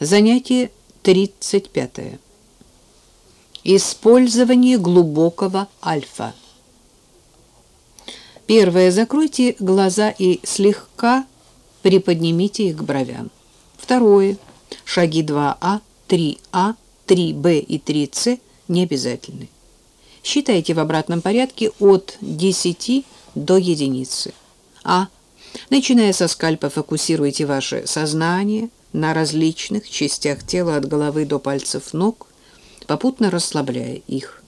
Занятие 35. Использование глубокого альфа. Первое. Закройте глаза и слегка приподнимите их к бровям. Второе. Шаги 2А, 3А, 3Б и 3С не обязательны. Считайте в обратном порядке от 10 до единицы. А. Начиная со скальпа, фокусируйте ваше сознание на различных частях тела от головы до пальцев ног, попутно расслабляя их.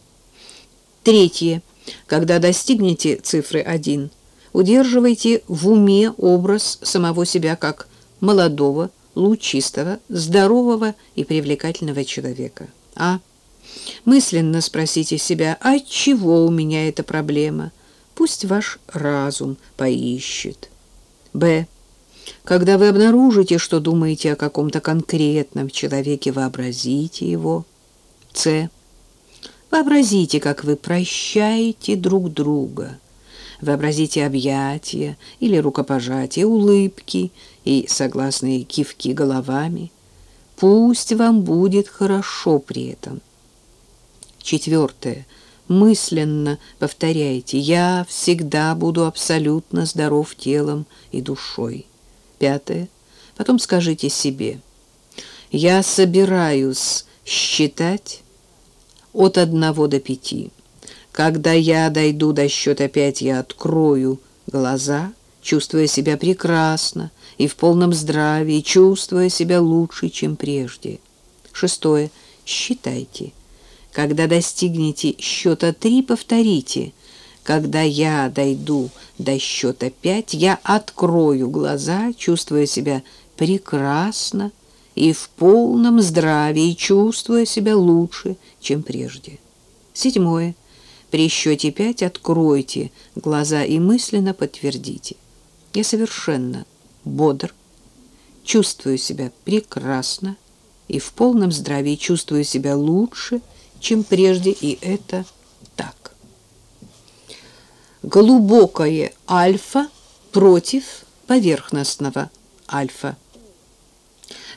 Третье. Когда достигнете цифры 1, удерживайте в уме образ самого себя как молодого, лучистого, здорового и привлекательного человека. А. Мысленно спросите себя, от чего у меня эта проблема? Пусть ваш разум поищет. Б. Когда вы обнаружите, что думаете о каком-то конкретном человеке, вообразите его. С. Вообразите, как вы прощаете друг друга. Вообразите объятия или рукопожатия, улыбки и согласные кивки головами. Пусть вам будет хорошо при этом. Четвертое. Мысленно повторяйте «Я всегда буду абсолютно здоров телом и душой». Пятое. Потом скажите себе «Я собираюсь считать от одного до пяти. Когда я дойду до счета пять, я открою глаза, чувствуя себя прекрасно и в полном здравии, чувствуя себя лучше, чем прежде. Шестое. Считайте. Когда достигнете счета три, повторите. Когда я дойду до счета пять, я открою глаза, чувствуя себя прекрасно и в полном здравии, чувствуя себя лучше, чем прежде. Седьмое. При счете пять откройте глаза и мысленно подтвердите. Я совершенно бодр, чувствую себя прекрасно и в полном здравии чувствую себя лучше, чем прежде, и это. Глубокое альфа против поверхностного альфа.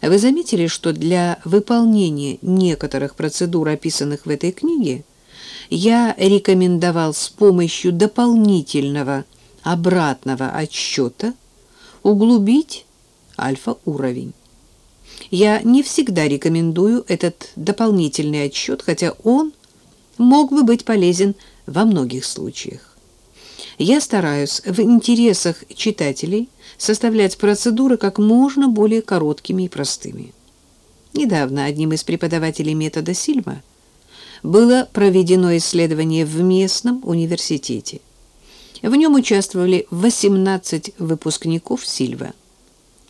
Вы заметили, что для выполнения некоторых процедур, описанных в этой книге, я рекомендовал с помощью дополнительного обратного отсчета углубить альфа-уровень. Я не всегда рекомендую этот дополнительный отсчет, хотя он мог бы быть полезен во многих случаях. Я стараюсь в интересах читателей составлять процедуры как можно более короткими и простыми. Недавно одним из преподавателей метода Сильма было проведено исследование в местном университете. В нем участвовали 18 выпускников Сильва.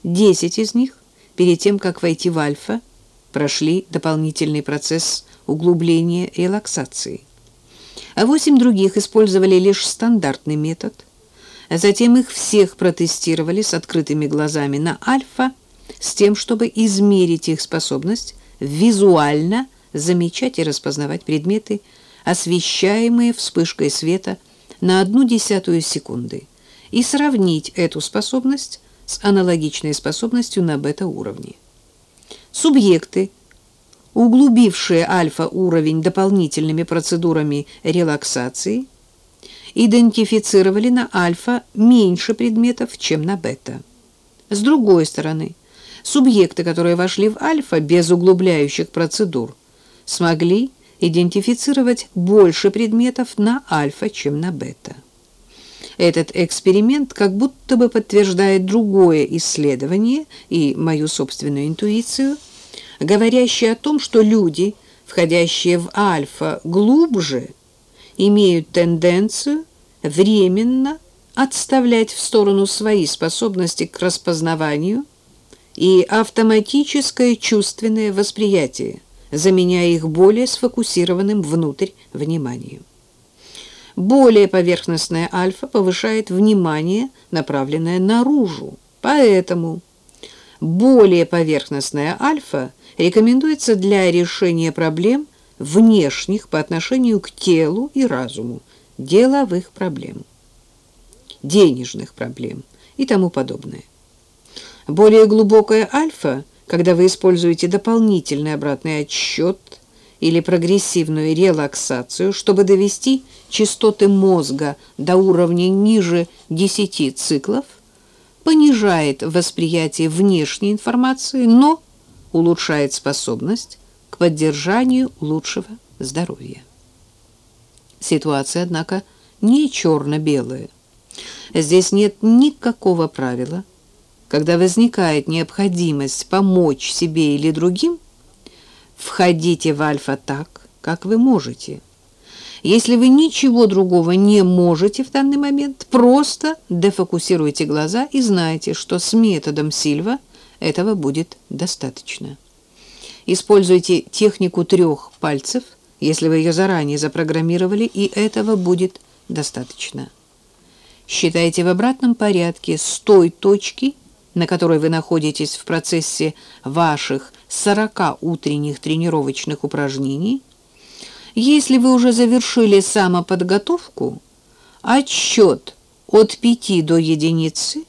10 из них перед тем, как войти в альфа, прошли дополнительный процесс углубления и релаксации а восемь других использовали лишь стандартный метод. Затем их всех протестировали с открытыми глазами на альфа с тем, чтобы измерить их способность визуально замечать и распознавать предметы, освещаемые вспышкой света на одну десятую секунды, и сравнить эту способность с аналогичной способностью на бета-уровне. Субъекты – углубившие альфа-уровень дополнительными процедурами релаксации, идентифицировали на альфа меньше предметов, чем на бета. С другой стороны, субъекты, которые вошли в альфа без углубляющих процедур, смогли идентифицировать больше предметов на альфа, чем на бета. Этот эксперимент как будто бы подтверждает другое исследование и мою собственную интуицию – говорящий о том, что люди, входящие в альфа глубже, имеют тенденцию временно отставлять в сторону свои способности к распознаванию и автоматическое чувственное восприятие, заменяя их более сфокусированным внутрь вниманием. Более поверхностная альфа повышает внимание, направленное наружу. Поэтому более поверхностная альфа рекомендуется для решения проблем внешних по отношению к телу и разуму, деловых проблем, денежных проблем и тому подобное. Более глубокая альфа когда вы используете дополнительный обратный отсчет или прогрессивную релаксацию, чтобы довести частоты мозга до уровня ниже 10 циклов, понижает восприятие внешней информации, но улучшает способность к поддержанию лучшего здоровья. Ситуация, однако, не черно-белая. Здесь нет никакого правила. Когда возникает необходимость помочь себе или другим, входите в альфа так, как вы можете. Если вы ничего другого не можете в данный момент, просто дефокусируйте глаза и знайте, что с методом Сильва этого будет достаточно. Используйте технику трех пальцев, если вы ее заранее запрограммировали, и этого будет достаточно. Считайте в обратном порядке с той точки, на которой вы находитесь в процессе ваших 40 утренних тренировочных упражнений. Если вы уже завершили самоподготовку, отсчет от 5 до единицы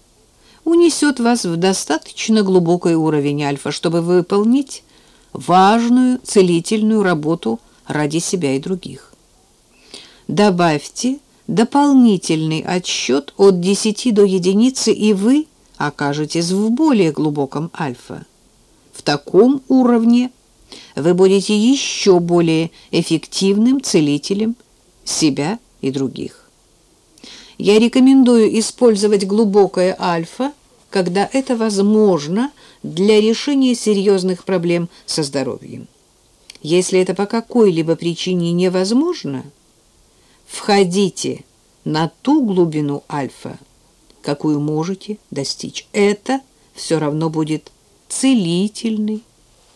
унесет вас в достаточно глубокий уровень альфа, чтобы выполнить важную целительную работу ради себя и других. Добавьте дополнительный отсчет от 10 до единицы, и вы окажетесь в более глубоком альфа. В таком уровне вы будете еще более эффективным целителем себя и других. Я рекомендую использовать глубокое альфа, когда это возможно для решения серьезных проблем со здоровьем. Если это по какой-либо причине невозможно – входите на ту глубину альфа, какую можете достичь. Это все равно будет целительный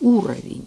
уровень.